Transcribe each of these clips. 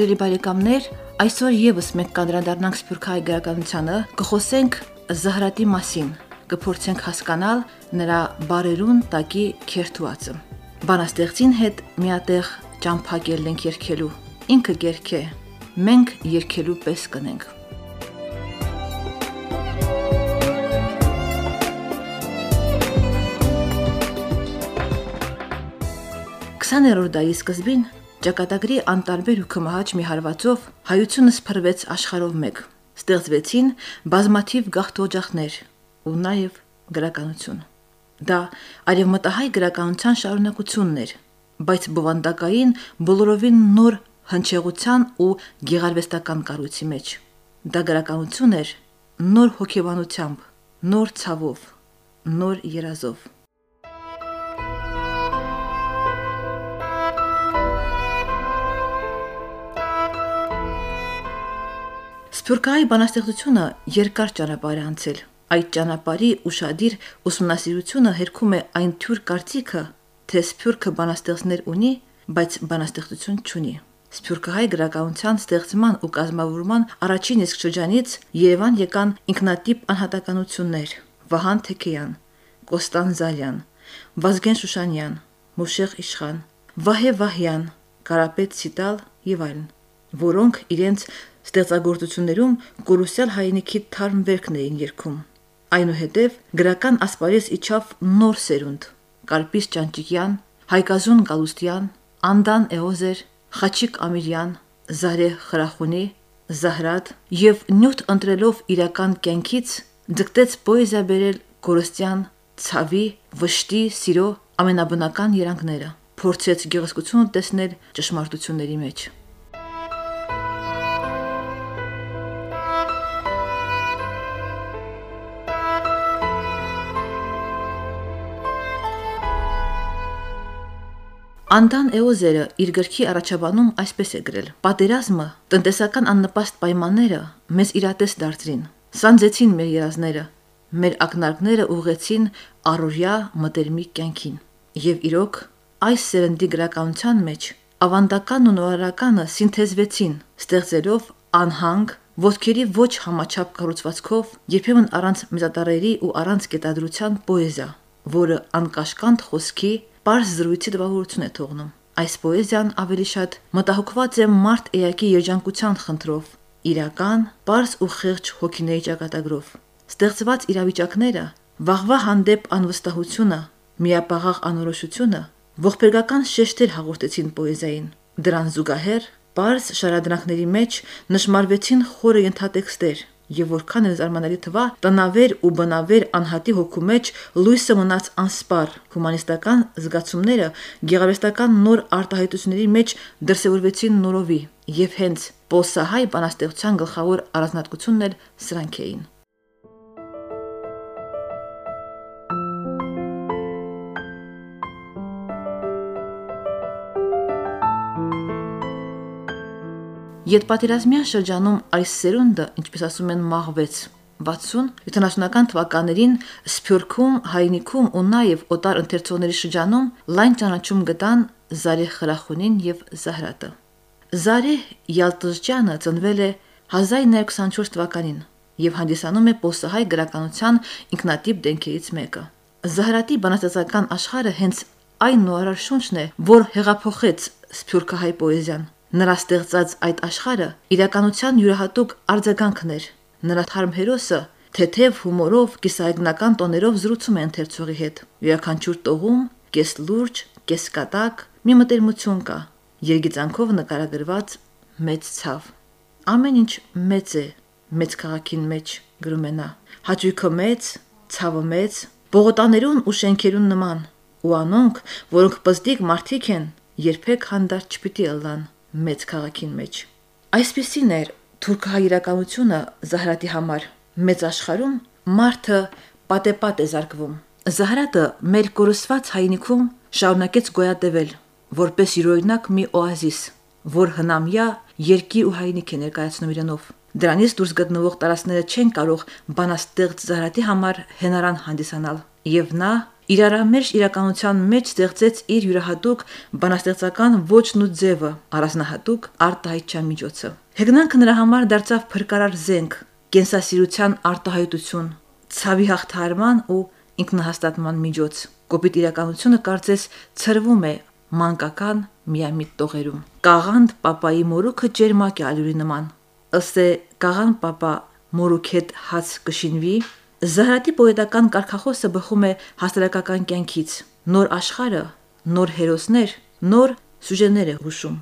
Սիրելի բարեկամներ, այսօր եւս մենք կանդրադառնանք Սփյուռքահայ գրականությանը, կխոսենք Զահրատի մասին, կփորձենք հասկանալ նրա բարերուն տակի քերթուածը։ Բանաստեղծին հետ միատեղ ճամփակել ենք երկելու։ Ինքը գերքե, մենք երկելու պես կնենք։ 20-րդ դարի սկզբին ճակատագրի անտարբեր ու կմահաճ մի հարվածով հայությունը սփռվեց աշխարհով մեկ։ Ստեղծվեցին բազմաթիվ գաղթօջախներ ու նաև գրականություն։ Դա արևմտահայ գրականության շարունակությունն էր, բայց բովանդակային բոլորովին նոր հնչեղության ու գեղարվեստական կառույցի մեջ։ Դա գրականություն էր նոր հոգեբանությամբ, նոր ցավով, նոր երազով։ Թուրքայի բանաստեղծությունը երկար ճանապարհ է անցել։ Այդ ճանապարհի ուրشادիր ուսումնասիրությունը հերքում է այն թուրք կարծիքը, թե սփյուռքը բանաստեղծներ ունի, բայց բանաստեղծություն չունի։ Սփյուռքահայ գրականության ստեղծման ու կազմավորման առաջին իսկ շրջանից Երևան եկան ինքնատիպ անհատականություններ՝ Վահան Թեքեյան, Կոստան Զալյան, Վազգեն Շուշանյան, Մուշեղ Իշխան, Վահե Վահյան, Կարապետ Սիտալ եւ այլն որոնք իրենց ստեղծագործություններում կորուսյալ հայնիքի թարմ վերքն էին երգում։ Այնուհետև գրական ասպարեզ իջավ նոր սերունդ՝ Կարպիս Ճանճիկյան, Հայկազուն Գալուստյան, Անդան Էոզեր, Խաչիկ Ամիրյան, Զարե Խրախունի, Զահրատ եւ նյութ ընտրելով իրական կյանքից ձգտեց պոեզիա բերել Գորստյան, ցավի, վշտի, սիրո ամենաբնական երանգները։ Փորձեց գեղեցկությունը տեսնել ճշմարտությունների մեջ։ Անդան Էոզերը իր գրքի առաջաբանում այսպես է գրել. Պատերազմը, տնտեսական աննպաստ պայմանները մեզ իրատես դարձրին։ Սանձեցին մեր երազները, մեր ակնարկները ուղղեցին առօրյա մտերմիկ կյանքին։ Եվ իրոք, այս սերնդի գրականության մեջ ավանդական ու նորարականը սինթեզվեցին, ստեղծելով անհանգ, ոտքերի ոչ համաչափ կառուցվածքով, երբեմն առանց մեծատարերի ու առանց կետադրության պոեզիա, որը անկաշկանդ խոսքի པարզ զրույցի դվավորություն է թողնում։ Այս պոեզիան ավելի շատ մտահոգված է մարդ էակի երջանկության խնդրով, իրական, པարզ ու խեղճ հոգիների ճակատագրով։ Ստեղծված իրավիճակները, վաղվա հանդեպ անվստահությունը, միապաղաղ անորոշությունը ողբերգական շեշտեր հաղորդեցին պոեզիային։ Դրան զուգահեռ Պարս շարադրանքների մեջ նշмарվեցին խորը ենթատեքստեր, եւ որքան էլ զարմանալի թվա, տնավեր ու բնավեր անհատի հոգու մեջ լույսը մնաց անսպար։ Հումանիստական զգացումները գեղարվեստական նոր արտահայտությունների մեջ դրսևորվեցին նորովի, եւ հենց Պոսահայ բանաստեղծության գլխավոր առանձնատկությունն էլ սրանք էին։ Ետպատերազմյան շրջանում այս սերունդը, ինչպես ասում են, մաղվեց 60-70-ական թվականներին Սփյուռքում, Հայնիքում ու նաև օտար ընթերցողների շրջանում լայն ճանաչում գտան Զարե Խրախունին եւ Զահրատը։ Զարե Յալտժյանը ծնվել է 1924 թվականին եւ հանդիսանում է Պոսահայ գրականության ինքնատիպ դենքերից մեկը։ Զահրատի բանաստեղծական աշխարհը հենց այն նորար շունչն է, որ հեղափոխեց Սփյուռքահայ պոեզիան Նրա ստեղծած այդ աշխարհը իրականության յուրահատուկ արձագանքն էր։ Նրա թարմ հերոսը թեթև հումորով, կիսայգնական տոներով զրուցում է ընթերցողի հետ։ Յուրաքանչյուր տողում կես լուրջ, կես կատակ մի մտերմություն կա։ Երգիծանքով նկարագրված մեծ ցավ։ Ամեն ինչ մեծ է մեծ քաղաքին մեջ, գրում է նա։ Հաճույքը մեծ, ցավը մեծ, բողոտաներուն ու շենքերուն նման, ու անոնք, որոնք պստիկ մարդիկ են, երբեք հանդարտ չպիտի ըլլան մեծ քաղաքին մեջ։ Այսպիսին էր թուրքահայրականությունը Զահրատի համար։ Մեծ աշխարհում մարդը պատեպատ է զարգվում։ Զահրատը մեր կորսված հայնիքում շարունակեց գոյատևել, որպես յուրօրինակ մի օազիս, որ հնամյա երկի ու հայնիկ է ներկայացնում իրենով։ Դրանից դուրս գտնվող տարածքները չեն կարող բանաստեղծ Զահրատի համար հենարան հանդիսանալ, եւ նա իրարամերժ իրականության մեջ ստեղծեց իր յուրահատուկ բանաստեղծական ոչն ու ձևը, առանձնահատուկ արտահայտչա միջոցը։ Հեգնանքը նրա համար դարձավ փրկարար զենք, կենսասիրության արտահայտություն, ցավի հաղթահարման ու ինքնահաստատման միջոց։ Կոպիտ իրականությունը կարծես ծրվում է մանկական միամիտ տողերում։ Կաղանդ papayi մորուքը ջերմակ է ալյուրի նման։ Ըստ է Կաղան papa մորուք հետ հաց կշինվի։ Զահրատի պոետական կարգախոսը բխում է հասարակական կյանքից։ Նոր աշխարը, նոր հերոսներ, նոր սյուժեներ է հուշում։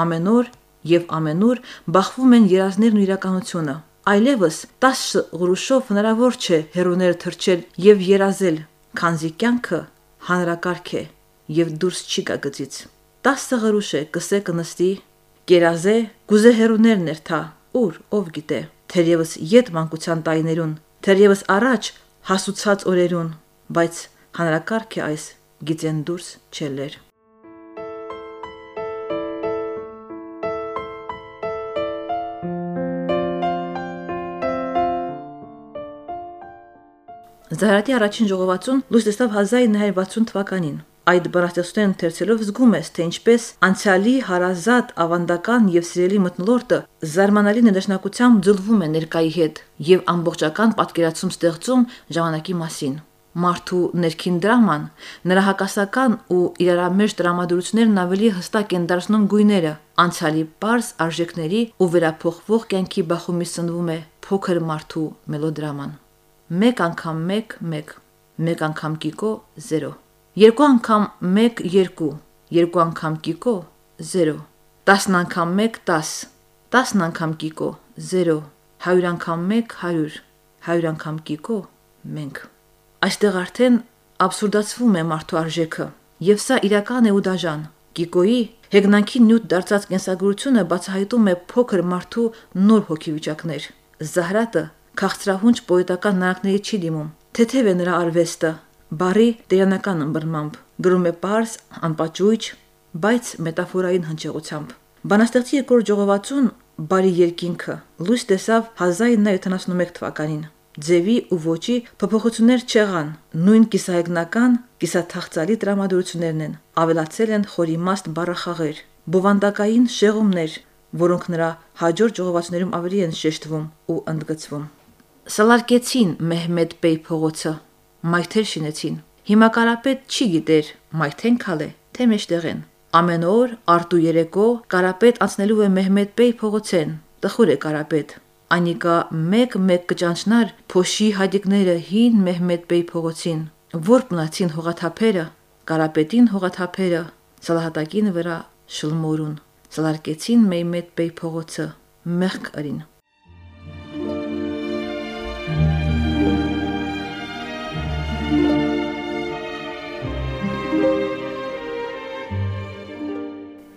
Ամեն օր եւ ամենուր բախվում են երազներն ու իրականությունը։ Այլևս 10 գրուշով հնարավոր չէ հերոները թրջել եւ երազել, քանզի կյանքը հանրակարգ է եւ դուրս չի գա գծից։ 10 գրուշ է կսե կնստի, կերազե, գուզե հերոներն երթա, ուր ով գիտե։ Թերևս յետ մանկության տայներուն, թերևս առաջ հասուցած օրերուն, բայց հանրակարգ է այս գիտեն դուրս չելեր։ Զահրատի առաջին ժողովածուն լույս տեսավ 1960 թվականին։ Այդ բանաստեղծության ընթերցելով զգում ես, թե ինչպես անցյալի հարազատ, ավանդական եւ սիրելի մտնոլորտը զարմանալի ներդաշնակությամբ ձուլվում է ներկայի հետ եւ ամբողջական պատկերացում ստեղծում ժամանակի մասին։ Մարդու ներքին դրաման, նրա հակասական ու իրարամերժ տրամադրություններն ավելի հստակ են դարձնում գույները, անցյալի པարզ արժեքների ու վերափոխվող կյանքի բախումից սնվում է փոքր մարդու մելոդրաման մեկ անգամ 1 1 մեկ անգամ կիկո 0 երկու անգամ 1 2 երկու անգամ կիկո 0 10 անգամ 1 10 10 անգամ կիկո 0 100 անգամ 1 100 100 անգամ կիկո մենք այստեղ արդեն абսուրդացվում է մարդու արժեքը եւ սա իրական է ու դաժան Կիկոյի հեգնանքի նյութ դարձած կենսագրությունը բացահայտում է փոքր մարդու նոր հոգիվիճակներ։ Զահրատը քաղցրահունչ պոետական նարակների չի դիմում։ Թեթև է նրա արվեստը, բարի տերանական ըմբռնմամբ, գրում է པարս, անպաճույճ, բայց մետաֆորային հնչեղությամբ։ Բանաստեղծի երկրորդ ժողովածուն Բարի երկինքը լույս տեսավ 1971 թվականին։ Ձևի ու ոճի փոփոխություններ չեղան, նույն կիսահեգնական, կիսաթախծալի տրամադրություններն են, ավելացել են խորիմաստ բառախաղեր, բովանդակային շեղումներ, որոնք նրա հաջորդ ժողովածուներում ավելի են շեշտվում ու ընդգծվում։ Սալարկեցին Մեհմեդ Բեյ փողոցը, մայթեր շինեցին։ Հիմա կարապետ չի գիտեր մայթեն քալե, թե մեջտեղեն։ Ամեն օր արտու երեկո կարապետ անցնելու է Մեհմեդ Բեյ փողոցեն։ Տխուր է կարապետ։ Անիկա մեկ-մեկ կճանչնար փոշի հադիկները հին Մեհմեդ Բեյ փողոցին, որ մնացին հողաթափերը, կարապետին հողաթափերը, սալահատակին վրա շլմորուն։ Սալարկեցին Մեհմեդ Բեյ փողոցը, մեղք արին։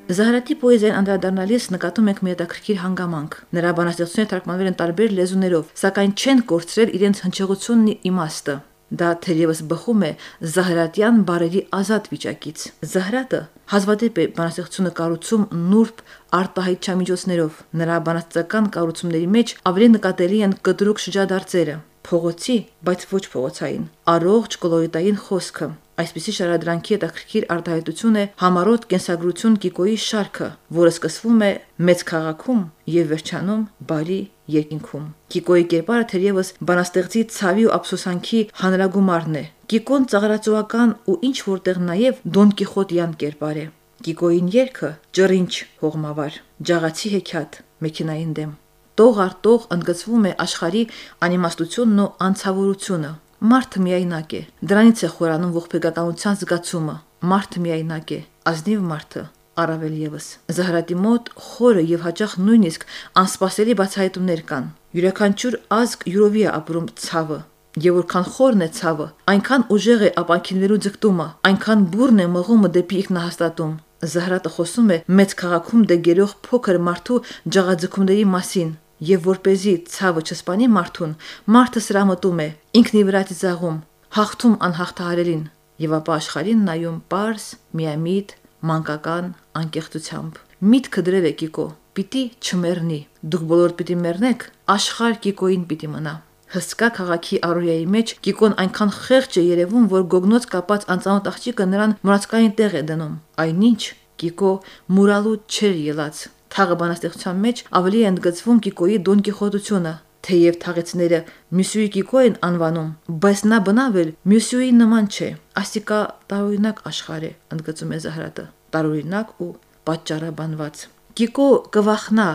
Զահրատի պոեզիան անդրադառնալիս նկատում ենք մի հետաքրքիր հանգամանք։ Նրա բանաստեղծությունները թարգմանվել են տարբեր լեզուներով, սակայն չեն կորցրել իրենց հնչեղությունն ու իմաստը։ Դա թերևս բխում է Զահրատյան բարերի ազատ վիճակից։ Զահրատը հազվադեպ է բանաստեղծությունը կառուցում նուրբ արտահայտչամիջոցներով։ Նրա բանաստեղծական կառուցումների մեջ ավելի նկատելի են կտրուկ շրջադարձերը, փողոցի, բայց ոչ փողոցային, առողջ կոլորիտային խոսքը, Այսպիսի շարադրանքի հետաքրքիր արտահայտություն է համառոտ կենսագրություն Կիկոյի շարքը, որը սկսվում է մեծ քաղաքում եւ վերջանում բարի երկինքում։ Կիկոյի կերպարը թերևս բանաստեղծի ցավի ու ափսոսանքի հանրագումարն է։ Կիկոն ծաղրացողական ու ինչ որտեղ նաեւ Դոն Կիխոտյան կերպար է։ Կիկոյին երգը ջրինչ հողմավար, ջաղացի հեքիաթ, մեքենային դեմ։ Տող առ տող ընդգծվում է աշխարի անիմաստությունն ու անցավորությունը, Մարդը միայնակ է։ Դրանից է խորանում ողբեգականության զգացումը։ Մարդը միայնակ է, ազնիվ մարդը առավել եւս։ Զահրատի մոտ խորը եւ հաճախ նույնիսկ անսպասելի բացահայտումներ կան։ Յուրաքանչյուր ազգ յուրովի է ապրում ցավը, Եվ որքան խորն է ցավը, այնքան ուժեղ է ապանքինվելու ձգտումը, այնքան բուրն է մղումը դեպի ինքնահաստատում։ Զահրատը խոսում է մեծ քաղաքում դեգերող փոքր մարդու ջաղաձգումների մասին, Եվ որ เป զի ցավը չսպանի մարդուն, մարդը սրա մտում է, ինքնի վրա ծաղում, հաղթում անհաղթահարելին եւ ապա աշխարհին նայում པարս, միամիտ, մանկական անկեղծությամբ։ Միտքը դրել է Կիկո, պիտի չմեռնի։ Դուք բոլոր պիտի մեռնեք, աշխարհ Կիկոին պիտի մնա։ Հսկա քաղաքի արորիայի մեջ Կիկոն այնքան խեղճ է երևում, որ գոգնոց կապած անծանոթ աղջիկը նրան մուրացկային տեղ է դնում։ Այնինչ Կիկո մուրալու չէր ելած։ Թաղը բանաստեղծության մեջ ավելի է ընդգծվում Կիկոյի Դոն Կիխոտությունը, թեև թաղեցիները Մյուսյուի Կիկո են անվանում, բայց նա բնավել Մյուսյուի նման չէ։ Ասիկա տարօրինակ աշխարհ է, ընդգծում է Զահրատը։ Տարօրինակ ու պատճառաբանված։ Կիկո կվախնա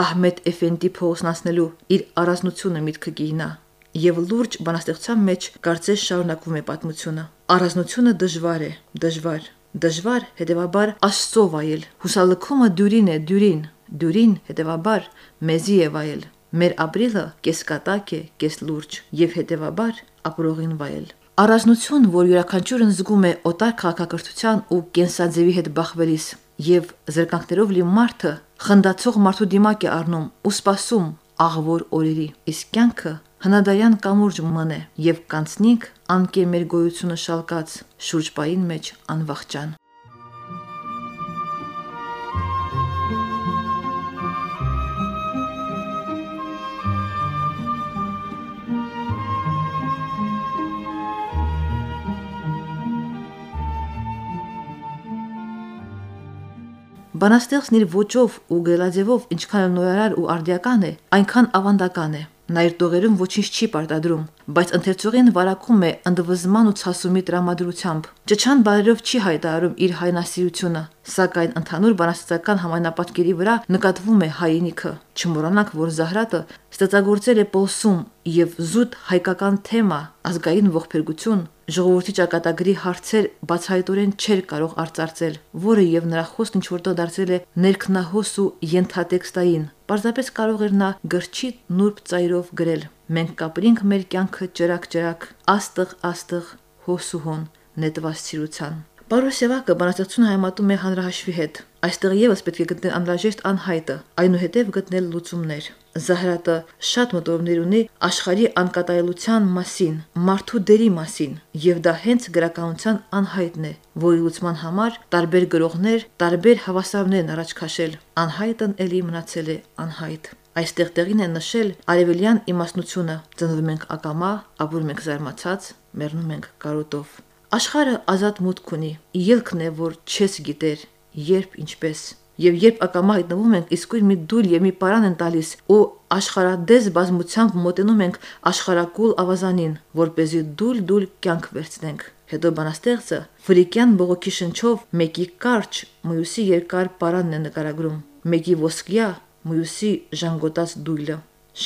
Ահմեդ Էֆենդի փողոցնացնելու իր առանձնությունը միտքը գինա եւ լուրջ բանաստեղծության մեջ կարծես շարունակվում է պատմությունը։ Առանձնությունը դժվար է, դժվար, Դժվար, հետևաբար Աստծո վայել։ Հուսալքումը դյուրին է, դյուրին, դյուրին, հետևաբար մեզի է վայել։ Մեր ապրիլը կեսկատակ է, կեսլուրջ եւ հետևաբար ապրողին վայել։ Առանձնություն, որ յուրաքանչյուրն զգում է օտար քաղաքակրթության ու կենսաձևի հետ բախվելիս եւ զրկանքներով լի մարդը խնդացող մարդու դիմակ է առնում ու սпасում աղվոր օրերի։ Իսկ կյանքը հնադարյան կամուրջ մնե եւ կանցնիկ անկե մեր գոյությունը շալկած շուրջպային մեջ անվախճան։ Բանաստեղծն իր ոճով ու գելաձևով ինչքան նորարար ու արդիական է, այնքան ավանդական է։ Նա իր տողերում ոչինչ չի պարտադրում, բայց ընթերցողին վարակում է ընդվզման ու ցասումի տրամադրությամբ։ Ճչան բարերով չի հայտարարում իր հայնասիրությունը, սակայն ընդհանուր բանաստեղծական համայնապատկերի վրա նկատվում է հայինիքը։ Չմոռանանք, որ Զահրատը ստեղծագործել է Պոլսում եւ զուտ հայկական թեմա, ազգային ողբերգություն, ժողովրդի ճակատագրի հարցեր բացահայտորեն չէր կարող արծարծել, որը եւ նրա խոսքն ինչ որտեղ դարձել է ներքնահոս ու ենթատեքստային։ Պարզապես կարող էր նա գրչի նուրբ ծայրով գրել. Մենք կապրինք մեր կյանքը ճրակ-ճրակ, աստղ աստղ հոսուհոն նետված սիրության։ Պարոսևակը բանաստեղծությունը հայմատում է հանրահաշվի հետ։ Այստեղ եւս պետք է գտնել անհրաժեշտ անհայտը, այնուհետև գտնել լուծումներ։ Զահրատը շատ մտորումներ ունի աշխարհի անկատարելության մասին, մարդու դերի մասին, եւ դա հենց գրականության անհայտն է, որի լուծման համար տարբեր գրողներ, տարբեր հավասարներ առաջ քաշել։ Անհայտն էլի մնացել է անհայտ։ Այստեղ տեղին է նշել արևելյան իմաստնությունը։ Ծնվում ենք ակամա, ապրում ենք զարմացած, մեռնում ենք կարոտով։ Աշխարը ազատ մուտք ունի։ Ելքն է, որ չես գիտեր, երբ ինչպես։ Եվ երբ ակամա հայտնվում ենք, իսկույն մի դուլ եւ մի պարան են տալիս ու աշխարհադես բազմությամբ մոտենում ենք աշխարհակուլ ավազանին, որ เป զի դուլ-դուլ կյանք վերցնենք։ Հետո բանաստեղծը ֆրիկյան բողոքի շնչով մեկի կարճ, մյուսի երկար պարանն է նկարագրում։ Մեկի ոսկյա, մյուսի ժանգոտած դույլը։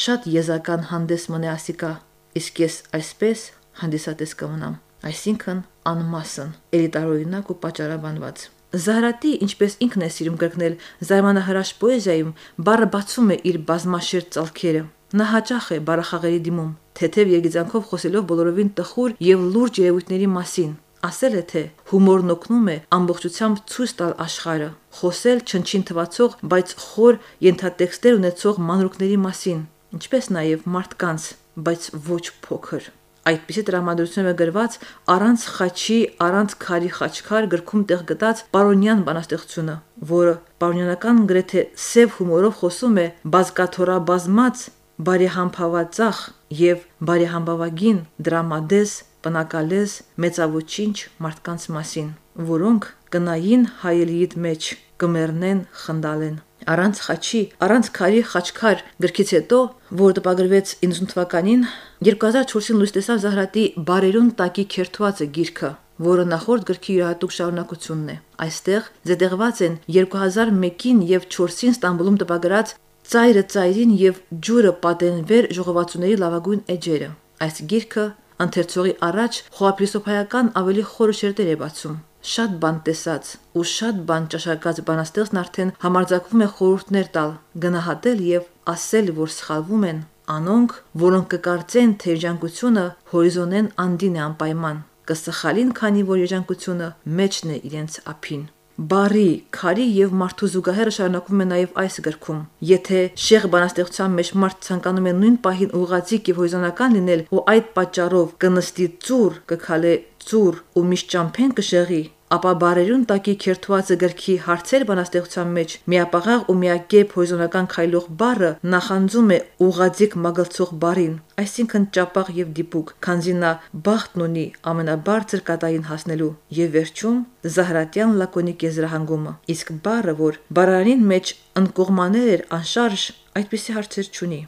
Շատ եզական հանդես մնե ասիկա, իսկ ես այսպես հանդիսատես կմնամ այսինքն անմասն, էլիտարօրինակ ու պատճառաբանված։ Զահրատի, ինչպես ինքն է սիրում գրկնել զարմանահրաշ պոեզիայում, բառը բացում է իր բազմաշերտ ցալքերը։ Նա հաճախ է բառախաղերի դիմում, թեթև երգիծանքով խոսելով բոլորովին տխուր եւ լուրջ երևույթների մասին։ Ասել է թե հումորն օգնում է ամբողջությամբ ցույց տալ աշխարհը, խոսել չնչին թվացող, բայց խոր ենթատեքստեր ունեցող մանրուքների մասին, ինչպես նաև մարդկանց, բայց ոչ փոքր այդպիսի տրամադրություն է գրված առանց խաչի, առանց քարի խաչքար գրքում տեղ գտած Պարոնյան բանաստեղծությունը, որը պարոնյանական գրեթե սև հումորով խոսում է բազկաթորաբազմած բարեհամբավացախ եւ բարեհամբավագին դրամադես, բնակալես, մեծավոչինչ մարդկանց մասին, որոնք կնային հայելիիդ մեջ կմեռնեն խնդալեն առանց խաչի, առանց քարի խաչքար գրքից հետո, որ տպագրվեց 90 թվականին, 2004-ին լույս տեսավ Զահրատի Բարերուն տակի քերթվածը գիրքը, որը նախորդ գրքի յուրահատուկ շարունակությունն է։ Այստեղ զետեղված են 2001-ին եւ 4-ին Ստամբուլում տպագրած Ծայրը ծայրին եւ ջուրը պատենվեր ժողովածուների լավագույն էջերը։ Այս գիրքը ընթերցողի առաջ խոհապրիսոփայական ավելի խորը շերտեր է բացում շատ բան տեսած ու շատ բան ճաշակած բանաստեղծն արդեն համարձակվում է խորհուրդներ տալ, գնահատել եւ ասել, որ սխալվում են անոնք, որոնք կկարծեն, թե երջանկությունը հորիզոնեն անդին է անպայման, կսխալին, քանի որ երջանկությունը մեջն է իրենց ափին։ Բարի, քարի եւ մարդու զուգահեռը շարունակվում է նաեւ այս գրքում։ Եթե շեղ բանաստեղծության մեջ մարդ ցանկանում է նույն պահին ուղղածիկ եւ հոյզոնական լինել ու այդ պատճառով կնստի ծուր, կքալե ծուր ու միշտ ճամփեն կշեղի, ապա բարերուն տակի քերթվածը գրքի հարցեր բանաստեղծության մեջ միապաղաղ ու միակեպ հորիզոնական քայլող բառը նախանձում է ուղաձիգ մագլցող բառին, այսինքն ճապաղ եւ դիպուկ, քանզի նա բախտն ունի ամենաբարձր կատային հասնելու եւ վերջում Զահրատյան լակոնիկ եզրահանգումը։ Իսկ բառը, որ բառարանին մեջ ընկողմաներ էր անշարժ, այդպիսի հարցեր չունի։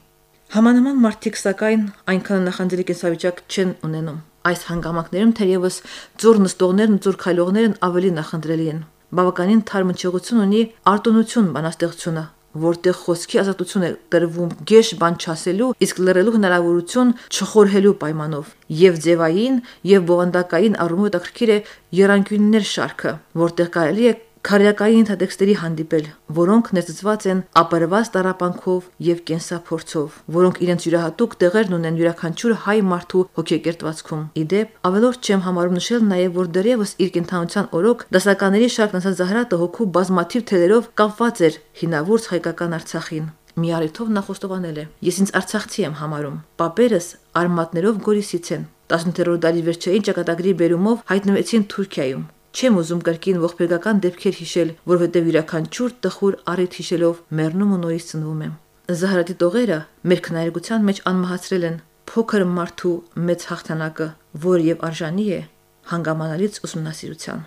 Համանման մարդիկ սակայն այնքան նախանձելի կենսավիճակ չեն ունենում։ Այս հանգամանքներում թերևս ծուր նստողներն ու ծուր քայլողներն ավելի նախընտրելի են։ Բավականին թարմնչեղություն ունի արտոնություն բանաստեղծությունը, որտեղ խոսքի ազատություն է տրվում գեշ բան չասելու, իսկ լռելու հնարավորություն չխորհելու պայմանով։ Եվ ձևային, եւ բովանդակային առումով հետաքրքիր է երանգյուններ շարքը, որտեղ կարելի է քարյակային ընթատեքստերի հանդիպել, որոնք ներծծված են ապարված տարապանքով եւ կենսափորձով, որոնք իրենց յուրահատուկ տեղերն ունեն յուրաքանչյուր հայ մարդու հոգեկերտվածքում։ Իդեպ, ավելորդ չեմ համարում նշել նաեւ, որ դեռևս իր կենթանության օրոք դասականների շարքն ասած Զահրատը հոգու բազմաթիվ թելերով կապված էր հինավուրց հայկական Արցախին։ Մի առիթով նա խոստովանել է. Ես ինձ Արցախցի եմ համարում։ Պապերս արմատներով Գորիսից են։ 18-րդ դարի վերջային ճակատագրի բերումով հայտնվեցին Թուրքիայում։ Չեմ ուզում կրկին ողբերգական դեպքեր հիշել, որովհետև յուրաքանչյուր տխուր առիթ հիշելով մեռնում ու նորից ծնվում եմ։ Զահրատի տողերը մեր քնայրգության մեջ անմահացրել են փոքր մարդու մեծ հաղթանակը, որ եւ արժանի է հանգամանալից ուսումնասիրության։